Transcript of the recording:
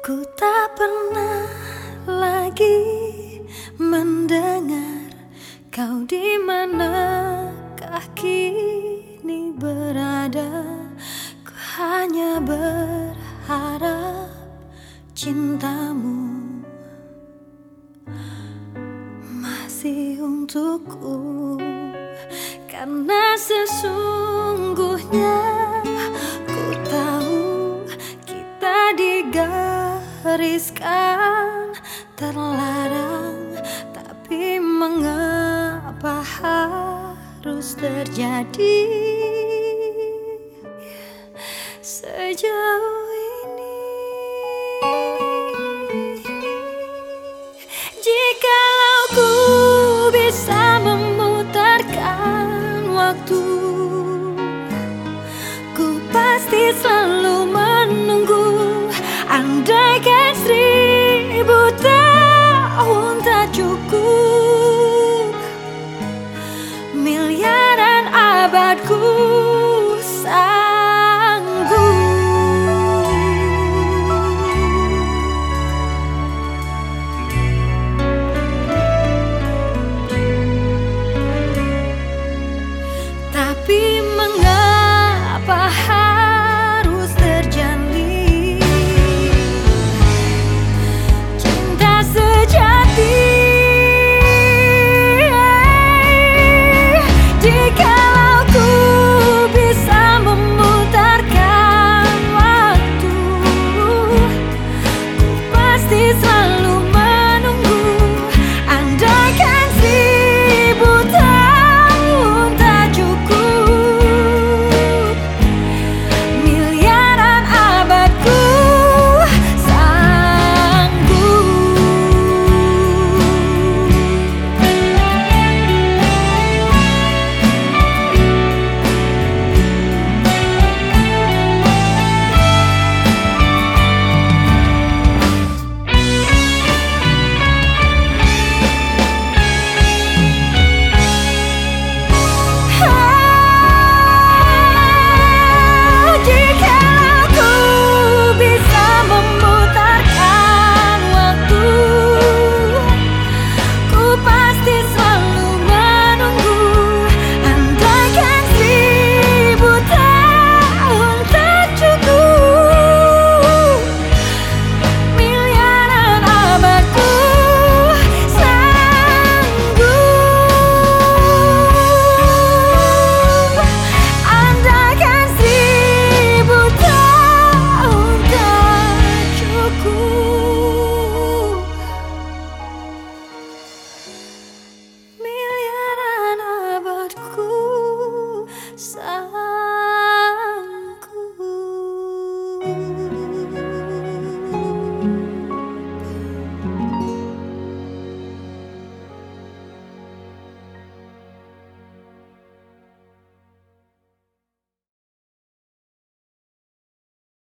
Ku tak pernah lagi mendengar kau di manakah kini berada. Ku hanya berharap cintamu masih untukku karena sesungguhnya riskan terlarang Tapi mengapa harus terjadi sahabatku. Sahabat